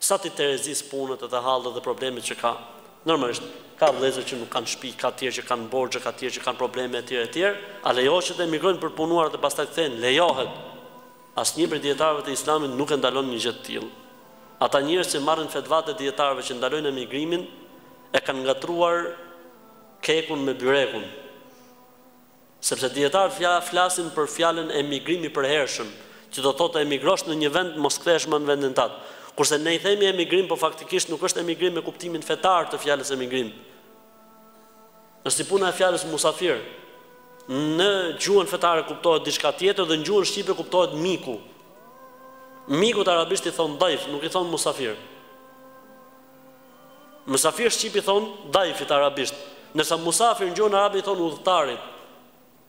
Sa t'i terezisë punët e tij, hallet dhe problemet që ka, normalisht, ka vëllezër që nuk kanë shpi, ka tjer që kanë borxhe, ka tjerë që kanë probleme etj etj, a lejohet që të emigrojnë për të punuar dhe pastaj të kthehen, lejohet! Asnjë prej dijetarëve të Islamit nuk e ndalon një gjë të tillë. Ata njerëz që marrin fetvatë e dijetarëve që ndalojnë emigrimin e kanë ngatërruar kekun me byrekun. Sepse dijetarët flasin për fjalën emigrim i përhershëm, që do të thotë të emigrosh në një vend mos kthehesh më në vendin tat. Kurse ne i themi emigrim, po faktikisht nuk është emigrim me kuptimin fetar të fjalës emigrim. Është si puna e fjalës musafir. Në gjuhën fetare kuptohet diçka tjetër dhe në gjuhën shqipe kuptohet miku. Mikut arabisht i thon dajf, nuk i thon musafir. Mysafir shqip i thonë dajfit arabisht, ndërsa musafir në gjuhën arabe i thonë udhëtarit.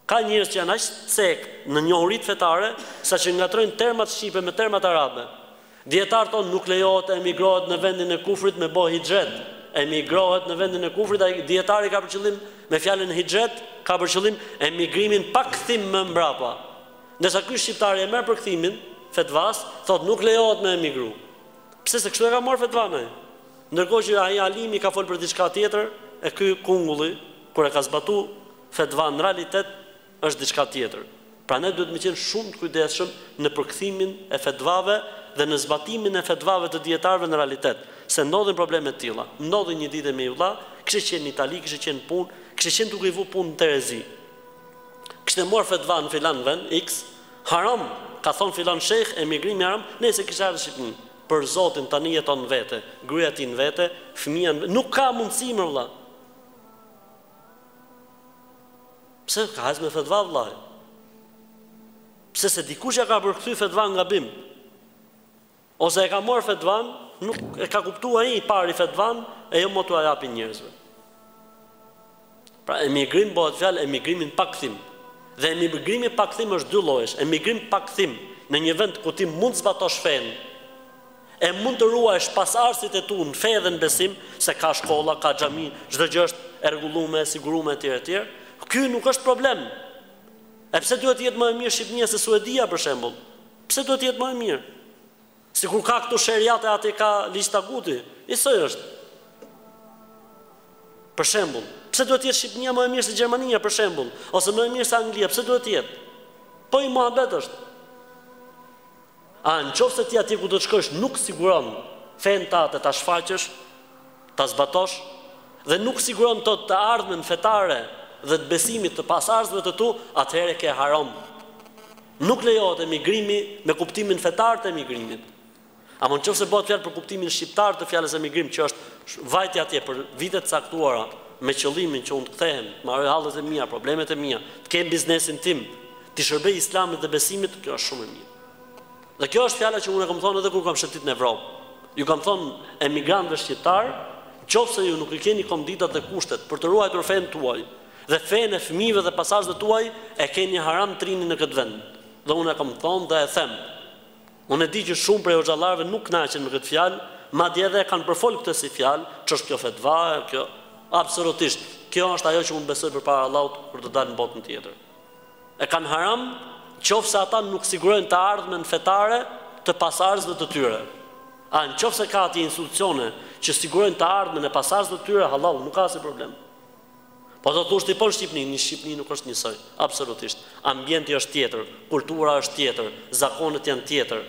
Ka njerëz që janë aq të cekë në njohuritë fetare, saqë ngatrojnë termat shqipe me termat arabe. Dijetarë thonë nuk lejohet të emigrohet në vendin e kufrit me bo hixhret, emigrohet në vendin e kufrit, ai dijetari ka për qëllim me fjalën hixhret ka për qëllim emigrimin pa kthim më mbrapa. Ndërsa ky shqiptari e merr përkthimin e fetvasë, thotë nuk lejohet me emigru. Pse se kështu e ka marrë fetvanë ai. Ndërkohë që ai alimi ka folë për diçka tjetër, e ky kungulli kur e ka zbatu fetvanë në realitet është diçka tjetër. Prandaj duhet me qenë shumë të kujdesshëm në përkthimin e fetvave dhe në zbatimin e fetvave të dijetarëve në realitet, se ndodhin probleme të tilla. Më ndodhi një ditë me i vlla, kishte qenë në Itali, kishte qenë në punë, kishte qenë duke i vu punë në terezi. kishte marr fetva në filan vend X, haram, ka thon filan shejh emigrimi haram, edhe kishte ardh në Shqipni, për Zotin tani jeton në vete, gruaja e tij në vete, fëmija në vete, nuk ka mundësi mor vlla. Pse kalon me fetva vllai? Pse se dikush ja ka përkthy fetvanë gabim? Ose e ka marrë fetvanë, nuk e ka kuptuar ai i pari fetvanë e jo më t'ua japin njerëzve. Pra emigrim bohet fjalë emigrimin pa kthim. Dhe emigrimi pa kthim është dy llojesh. Emigrim pa kthim në një vend ku ti mund të zbatosh fenë e mund të ruajsh pasardhësit e tu në fe dhe në besim, se ka shkolla, ka xhami, çdo gjë është e rregullume, e sigurume etj etj. Ky nuk është problem. E pse duhet të jetë më e mirë Shqipnia se Suedia për shembull? Pse duhet të jetë më e mirë? Sikur ka këtu sheriat e atje ka ligj taguti. Isoj është. Për shembull, pse duhet të jetë Shqipënia më e mirë se Gjermania për shembull, ose më e mirë se Anglia, pse duhet të jetë? Po i muhabet është. A në qofë se ti atje ku do të shkojsh nuk siguron fenë tate ta shfaqësh, ta zbatosh, dhe nuk siguron të të ardhmen fetare dhe të besimit të pasardhësve të tu, atëhere ke harom. Nuk lejohet emigrimi me kuptimin fetar të emigrimit. Apo në qoftë se bohet fjalë për kuptimin shqiptar të fjalës emigrim që është vajtja atje për vite të caktuara me qëllimin që unë të kthehem, të mbaroj hallet e mia, problemet e mia, të kem biznesin tim, t'i shërbej Islamit dhe besimit, kjo është shumë e mirë. Dhe kjo është fjala që unë e kam thonë edhe kur kam shëtit në Evropë. Ju kam thënë emigrantëve shqiptarë, në qoftë se ju nuk i keni komoditetet dhe kushtet për të ruajtur fenë tuaj, Dhe fenë e fëmijëve dhe pasardhësve tuaj e keni haram të rrini në këtë vend. Dhe unë e kam thonë dhe e them. Unë e di që shumë prej hoxhallarëve nuk kënaqen me këtë fjalë, madje edhe e kanë përfol këtë si fjalë, ç'është kjo fetva, kjo Absolutisht, kjo është ajo që unë besoj përpara Allahut për të dalë në botën tjetër. E kanë haram në qoftë se ata nuk sigurojnë të ardhmen fetare të pasardhësve të tyre. A në qoftë se ka atje institucione që sigurojnë të ardhmen e pasardhësve të tyre, hallall, nuk ka asnjë problem. Po do thosh ti po në Shqipni, në Shqipni nuk është njësoj, absolutisht. Ambienti është tjetër, kultura është tjetër, zakonet janë tjetër.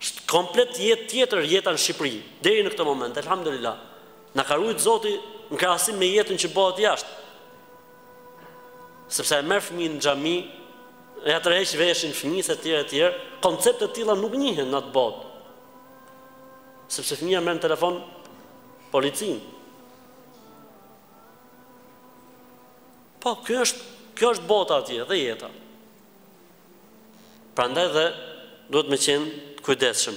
Është komplet jetë tjetër jeta në Shqipëri, deri në këtë moment, elhamdulillah. Na ka rujt Zoti në krahasim me jetën që bëhet jashtë. Sepse e merr fëmijën në xhami, ia tërheq veshin fëmijës etj etj, koncepte të tilla nuk njihen në atë botë. Sepse fëmija merr në telefon Policinë. Po, kjo është, kjo është bota atje dhe jeta. Prandaj dhe duhet me qenë të kujdesshëm.